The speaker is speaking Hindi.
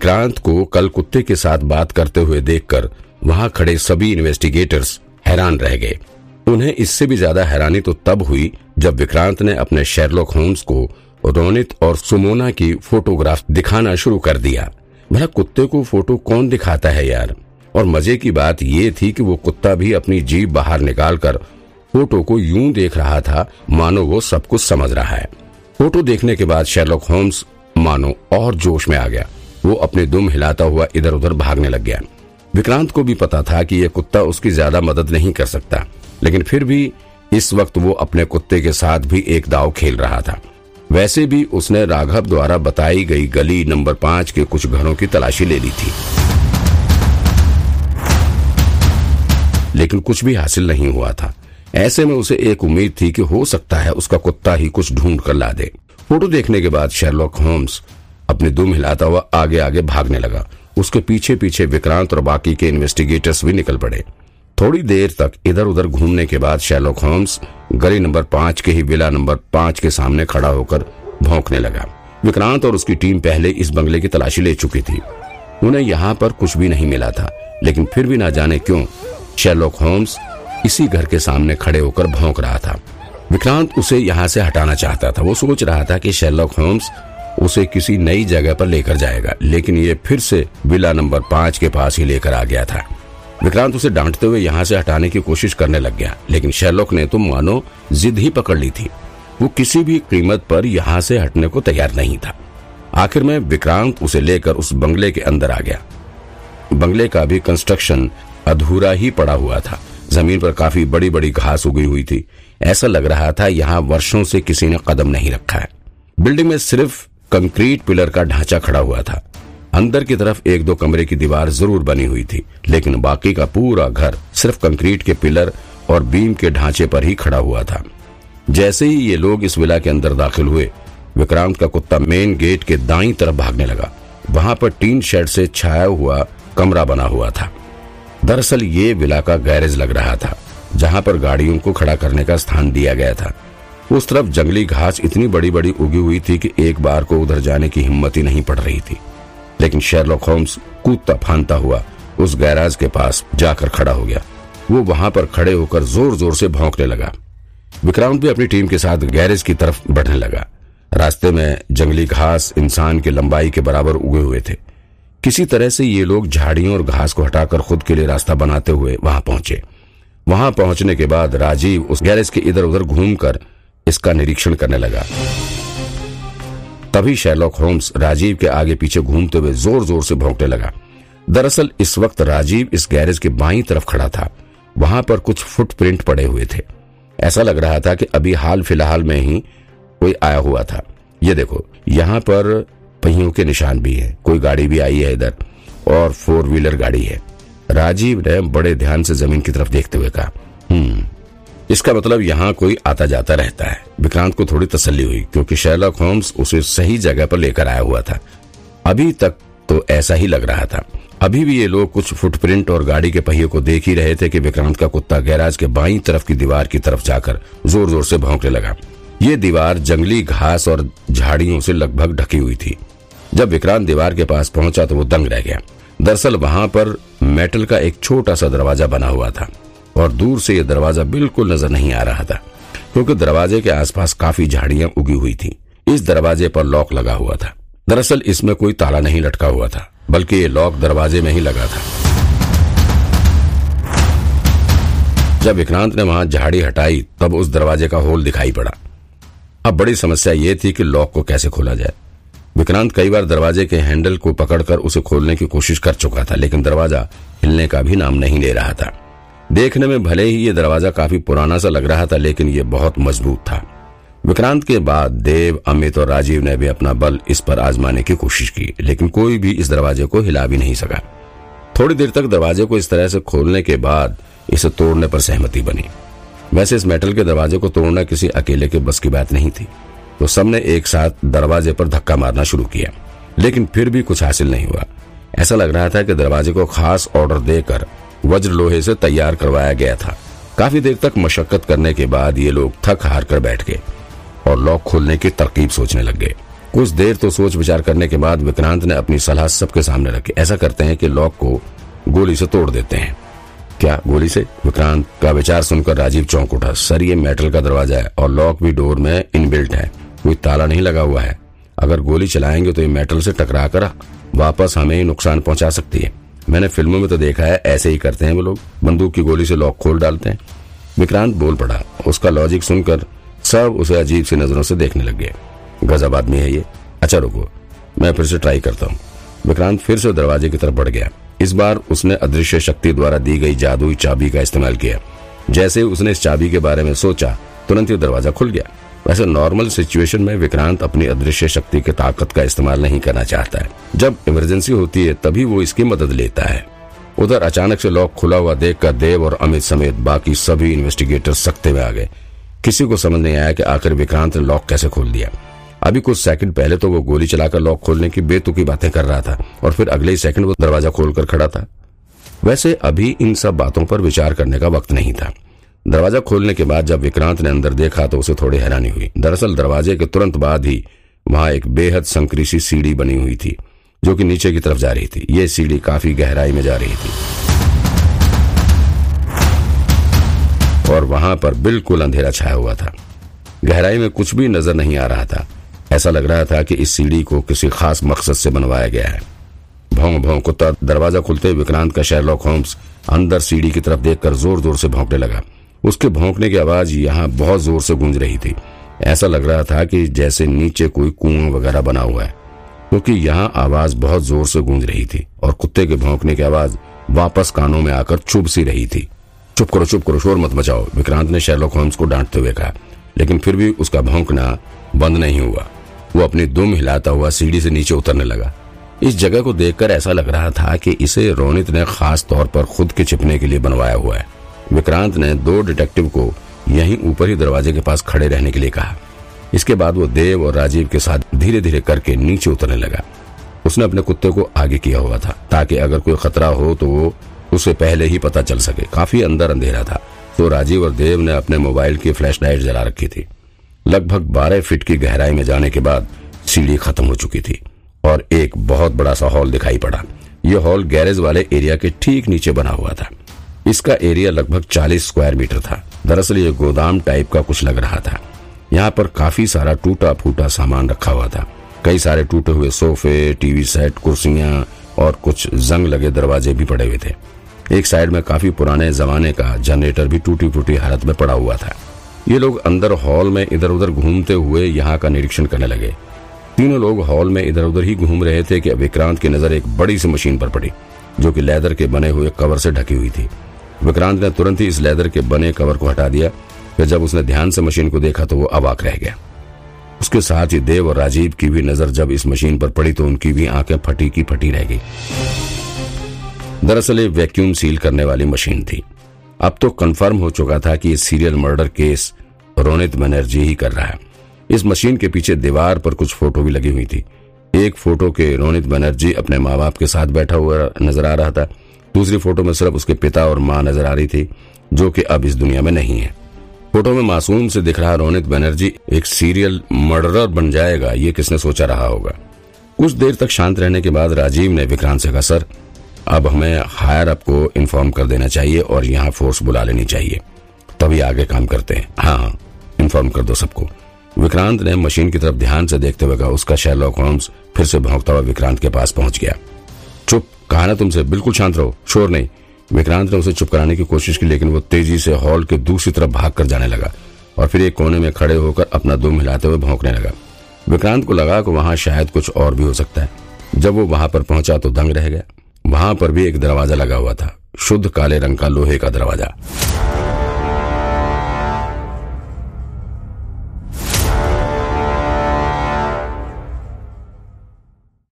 विक्रांत को कल कुत्ते के साथ बात करते हुए देखकर वहाँ खड़े सभी इन्वेस्टिगेटर्स हैरान रह गए। उन्हें इससे भी ज़्यादा हैरानी तो तब हुई जब विक्रांत ने अपने शेरलॉक होम्स को रोनित और सुमोना की फोटोग्राफ दिखाना शुरू कर दिया। भला कुत्ते को फ़ोटो कौन दिखाता है यार? और मज़े की बात ये थी कि वो कुत्ता भी अपनी जीभ बाहर निकालकर फ़ोटो को यूँ देख रहा था, मानो वो सब कुछ समझ रहा है। फ़ोटो देखने के बाद शेरलॉक होम्स, मानो और जोश में आ गया। वो अपने दुम हिलाता हुआ इधर उधर भागने लग गया। विक्रांत को भी पता था कि यह कुत्ता उसकी ज़्यादा मदद नहीं कर सकता, लेकिन फिर भी इस वक्त वो अपने कुत्ते के साथ भी एक दाव खेल रहा था। वैसे भी उसने राघव द्वारा बताई गई गली नंबर पाँच के कुछ घरों की तलाशी ले ली थी। लेकिन कुछ भी हासिल नहीं हुआ था। ऐसे में उसे एक उम्मीद थी कि हो सकता है उसका कुत्ता ही कुछ ढूंढ कर ला दे। फ़ोटो देखने के बाद शेरलॉक होम्स अपने दुम हिलाता हुआ आगे आगे भागने लगा। उसके पीछे पीछे विक्रांत और बाकी के इन्वेस्टिगेटर्स भी निकल पड़े। थोड़ी देर तक इधर उधर घूमने के बाद शेरलॉक होम्स गली नंबर पाँच के ही विला नंबर पाँच के सामने खड़ा होकर भौंकने लगा। विक्रांत और उसकी टीम पहले इस बंगले की तलाशी ले चुकी थी। उन्हें यहाँ पर कुछ भी नहीं मिला था, लेकिन फिर भी ना जाने क्यों शेरलॉक होम्स इसी घर के सामने खड़े होकर भौंक रहा था। विक्रांत उसे यहाँ से हटाना चाहता था। वो सोच रहा था कि शेरलॉक होम्स उसे किसी नई जगह पर लेकर जाएगा। लेकिन ये फिर से विला नंबर पाँच के पास ही लेकर आ गया था। विक्रांत उसे डांटते हुए यहाँ से हटाने की कोशिश करने लग गया, लेकिन शेरलॉक ने तो मानो जिद ही पकड़ ली थी। वो किसी भी कीमत पर यहाँ से हटने को तैयार नहीं था। आखिर में विक्रांत उसे लेकर उस बंगले के अंदर आ गया। बंगले का भी कंस्ट्रक्शन अधूरा ही पड़ा हुआ था। ज़मीन पर काफ़ी बड़ी बड़ी घास उगी हुई थी। ऐसा लग रहा था यहाँ वर्षों से किसी ने कदम नहीं रखा है। बिल्डिंग में सिर्फ़ कंक्रीट पिलर का ढांचा खड़ा हुआ था। अंदर की तरफ़ एक दो कमरे की दीवार ज़रूर बनी हुई थी, लेकिन बाकी का पूरा घर सिर्फ़ कंक्रीट के पिलर और बीम के ढांचे पर ही खड़ा हुआ था। जैसे ही ये लोग इस विला के अंदर दाखिल हुए, विक्रांत का कुत्ता मेन गेट के दाई तरफ़ भागने लगा। वहाँ पर टीन शेड से छाया हुआ कमरा बना हुआ था। दरअसल ये विला का गैरेज लग रहा था, जहाँ पर गाड़ियों को खड़ा करने का स्थान दिया गया था। उस तरफ़ जंगली घास इतनी बड़ी बड़ी उगी हुई थी कि एक बार को उधर जाने की हिम्मत ही नहीं पड़ रही थी। लेकिन शेरलॉक होम्स कूदता फानता हुआ उस गैराज के पास जाकर खड़ा हो गया। वो वहाँ पर खड़े होकर ज़ोर ज़ोर से भौंकने लगा। विक्रांत भी अपनी टीम के साथ गैरेज की तरफ़ बढ़ने लगा। रास्ते में जंगली घास इंसान की लंबाई के बराबर उगे हुए थे। किसी तरह से ये लोग झाड़ियों और घास को हटाकर खुद के लिए रास्ता बनाते हुए वहाँ पहुँचे। वहाँ पहुँचने के बाद राजीव उस गैरेज के इधर उधर घूमकर इसका निरीक्षण करने लगा। तभी शेरलॉक होम्स राजीव के आगे पीछे घूमते हुए ज़ोर ज़ोर से भौंकने लगा। दरअसल, इस वक्त राजीव इस गैरेज के बाई तरफ़ खड़ा था। वहाँ पर कुछ फुटप्रिंट पड़े हुए थे। ऐसा लग रहा था कि अभी हाल फ़िलहाल में ही कोई आया हुआ था। ये देखो, यहाँ पर पहियों के निशान भी है। कोई गाड़ी भी आई है इधर, और फोर व्हीलर गाड़ी है। राजीव ने बड़े ध्यान से ज़मीन की तरफ़ देखते हुए कहा हम्म इसका मतलब यहाँ कोई आता जाता रहता है। विक्रांत को थोड़ी तसल्ली हुई, क्योंकि शेरलॉक होम्स उसे सही जगह पर लेकर आया हुआ था। अभी तक तो ऐसा ही लग रहा था। अभी भी ये लोग कुछ फुटप्रिंट और गाड़ी के पहिए को देख ही रहे थे कि विक्रांत का कुत्ता गैराज के बाई तरफ़ की दीवार की तरफ़ जाकर ज़ोर ज़ोर से भौंकने लगा। ये दीवार जंगली घास और झाड़ियों से लगभग ढकी हुई थी। जब विक्रांत दीवार के पास पहुँचा तो वो दंग रह गया। दरअसल वहाँ पर मेटल का एक छोटा सा दरवाज़ा बना हुआ था। और दूर से यह दरवाज़ा बिल्कुल नज़र नहीं आ रहा था, क्योंकि दरवाजे के आसपास काफ़ी झाड़ियाँ उगी हुई थी। इस दरवाजे पर लॉक लगा हुआ था। दरअसल इसमें कोई ताला नहीं लटका हुआ था, बल्कि ये लॉक दरवाजे में ही लगा था। जब विक्रांत ने वहाँ झाड़ी हटाई, तब उस दरवाजे का होल दिखाई पड़ा। अब बड़ी समस्या ये थी कि लॉक को कैसे खोला जाए। विक्रांत कई बार दरवाजे के हैंडल को पकड़कर उसे खोलने की कोशिश कर चुका था, लेकिन दरवाज़ा हिलने का भी नाम नहीं ले रहा था। देखने में भले ही ये दरवाज़ा काफ़ी पुराना सा लग रहा था, लेकिन ये बहुत मज़बूत था। विक्रांत के बाद देव, अमित और राजीव ने भी अपना बल इस पर आजमाने की कोशिश की, लेकिन कोई भी इस दरवाजे को हिला भी नहीं सका। थोड़ी देर तक दरवाजे को इस तरह से खोलने के बाद इसे तोड़ने पर सहमति बनी। वैसे इस मेटल के दरवाजे को तोड़ना किसी अकेले के बस की बात नहीं थी तो सबने एक साथ दरवाजे पर धक्का मारना शुरू किया, लेकिन फिर भी कुछ हासिल नहीं हुआ। ऐसा लग रहा था कि दरवाजे को खास ऑर्डर देकर वज्र लोहे से तैयार करवाया गया था। काफ़ी देर तक मशक्कत करने के बाद ये लोग थक हार कर बैठ गए और लॉक खोलने की तरकीब सोचने लग गए। कुछ देर तो सोच विचार करने के बाद विक्रांत ने अपनी सलाह सबके सामने रखी। ऐसा करते हैं कि लॉक को गोली से तोड़ देते हैं। क्या गोली से? विक्रांत का विचार सुनकर राजीव चौंक उठा। सर ये मेटल का दरवाज़ा है और लॉक भी डोर में इनबिल्ट है। कोई ताला नहीं लगा हुआ है। अगर गोली चलाएँगे तो ये मेटल से टकरा कर वापस हमें नुकसान पहुँचा सकती है। मैंने फ़िल्मों में तो देखा है, ऐसे ही करते हैं वो लोग। बंदूक की गोली से लॉक खोल डालते हैं। विक्रांत बोल पड़ा, उसका लॉजिक सुनकर सब उसे अजीब सी नज़रों से देखने लग गए। गजब आदमी है ये। अच्छा रुको, मैं फिर से ट्राई करता हूँ। विक्रांत फिर से दरवाजे की तरफ़ बढ़ गया। इस बार उसने अदृश्य शक्ति द्वारा दी गई जादुई चाबी का इस्तेमाल किया। जैसे उसने इस चाबी के बारे में सोचा, तुरंत ही दरवाज़ा खुल गया। वैसे नॉर्मल सिचुएशन में विक्रांत अपनी अदृश्य शक्ति की ताकत का इस्तेमाल नहीं करना चाहता है। जब इमरजेंसी होती है, तभी वो इसकी मदद लेता है। उधर अचानक से लॉक खुला हुआ देखकर देव और अमित समेत बाकी सभी इन्वेस्टिगेटर सख्ते में आ गए। किसी को समझ नहीं आया कि आखिर विक्रांत ने लॉक कैसे खोल दिया। अभी कुछ सेकंड पहले तो वो गोली चलाकर लॉक खोलने की बेतुकी बातें कर रहा था और फिर अगले ही सेकंड वो दरवाज़ा खोलकर खड़ा था। वैसे अभी इन सब बातों पर विचार करने का वक्त नहीं था। दरवाज़ा खोलने के बाद जब विक्रांत ने अंदर देखा तो उसे थोड़ी हैरानी हुई। दरअसल दरवाजे के तुरंत बाद ही वहाँ एक बेहद संकरी सी सीढ़ी बनी हुई थी, जो कि नीचे की तरफ़ जा रही थी। ये सीढ़ी काफ़ी गहराई में जा रही थी। और वहाँ पर बिल्कुल अंधेरा छाया हुआ था। गहराई में कुछ भी नज़र नहीं आ रहा था। ऐसा लग रहा था कि इस सीढ़ी को किसी खास मकसद से बनवाया गया है। भोंग भोंग कुत्ता दरवाज़ा खुलते विक्रांत का शेरलॉक होम्स अंदर सीढ़ी की तरफ़ देखकर ज़ोर ज़ोर से भौंकने लगा। उसके भौंकने की आवाज़ यहाँ बहुत ज़ोर से गूंज रही थी। ऐसा लग रहा था कि जैसे नीचे कोई कुआँ वगैरह बना हुआ है, क्योंकि यहाँ आवाज़ बहुत ज़ोर से गूंज रही थी और कुत्ते के भौंकने की आवाज़ वापस कानों में आकर चुभ सी रही थी। चुप करो चुप करो, शोर मत बचाओ विक्रांत ने शेरलॉक होम्स को डांटते हुए कहा, लेकिन फिर भी उसका भौंकना बंद नहीं हुआ। वो अपनी दुम हिलाता हुआ सीढ़ी से नीचे उतरने लगा। इस जगह को देखकर ऐसा लग रहा था कि इसे रोनित ने खास तौर पर खुद के छिपने के लिए बनवाया हुआ है। विक्रांत ने दो डिटेक्टिव को यहीं ऊपर ही दरवाजे के पास खड़े रहने के लिए कहा। इसके बाद वो देव और राजीव के साथ धीरे धीरे करके नीचे उतरने लगा। उसने अपने कुत्ते को आगे किया हुआ था, ताकि अगर कोई खतरा हो तो वो उसे पहले ही पता चल सके। काफ़ी अंदर अंधेरा था तो राजीव और देव ने अपने मोबाइल की फ्लैश लाइट जला रखी थी। लगभग बारह फीट की गहराई में जाने के बाद सीढ़ी खत्म हो चुकी थी और एक बहुत बड़ा सा हॉल दिखाई पड़ा। यह हॉल गैरेज वाले एरिया के ठीक नीचे बना हुआ था। इसका एरिया लगभग 40 स्क्वायर मीटर था। दरअसल ये गोदाम टाइप का कुछ लग रहा था। यहाँ पर काफ़ी सारा टूटा फूटा सामान रखा हुआ था। कई सारे टूटे हुए सोफे, टीवी सेट, कुर्सियाँ और कुछ जंग लगे दरवाजे भी पड़े हुए थे। एक साइड में काफ़ी पुराने जमाने का जनरेटर भी टूटी फूटी हालत में पड़ा हुआ था। ये लोग अंदर हॉल में इधर उधर घूमते हुए यहाँ का निरीक्षण करने लगे। तीनों लोग हॉल में इधर उधर ही घूम रहे थे कि विक्रांत की नज़र एक बड़ी सी मशीन पर पड़ी, जो कि लेदर के बने हुए कवर से ढकी हुई थी। विक्रांत ने तुरंत ही इस लेदर के बने कवर को हटा दिया, फिर जब उसने ध्यान से मशीन को देखा तो वो अवाक रह गया। उसके साथ ही देव और राजीव की भी नज़र जब इस मशीन पर पड़ी तो उनकी भी आँखें फटी की फटी रह गई। दरअसल ये वैक्यूम सील करने वाली मशीन थी। अब तो कंफर्म हो चुका था कि serial murder case Ronit Banerjee ही कर रहा है। इस मशीन के पीछे दीवार पर कुछ फ़ोटो भी लगी हुई थी। एक फ़ोटो के रोनित बनर्जी अपने माँ बाप के साथ बैठा हुआ नज़र आ रहा था। दूसरी फ़ोटो में सिर्फ़ उसके पिता और माँ नज़र आ रही थी, जो कि अब इस दुनिया में नहीं है। फ़ोटो में मासूम से दिख रहा रोनित बनर्जी एक सीरियल मर्डरर बन जाएगा, ये किसने सोचा रहा होगा? कुछ देर तक शांत रहने के बाद राजीव ने विक्रांत से कहा, सर, अब हमें हायर अप को इन्फॉर्म कर देना चाहिए और यहाँ फोर्स बुला लेनी चाहिए। तभी आगे काम करते हैं। हाँ हाँ इन्फॉर्म कर दो सबको। विक्रांत ने मशीन की तरफ़ ध्यान से देखते हुए कहा, उसका शेरलॉक होम्स फिर से भौंकता हुआ विक्रांत के पास पहुँच गया। चुप कहा ना तुमसे, बिल्कुल शांत रहो, शोर नहीं। विक्रांत ने उसे चुप कराने की कोशिश की, लेकिन वो तेज़ी से हॉल के दूसरी तरफ़ भाग कर जाने लगा और फिर एक कोने में खड़े होकर अपना दुम हिलाते हुए भौंकने लगा। विक्रांत को लगा कि वहाँ शायद कुछ और भी हो सकता है। जब वो वहाँ पर पहुँचा तो दंग रह गया। वहाँ पर भी एक दरवाज़ा लगा हुआ था, शुद्ध काले रंग का लोहे का दरवाज़ा।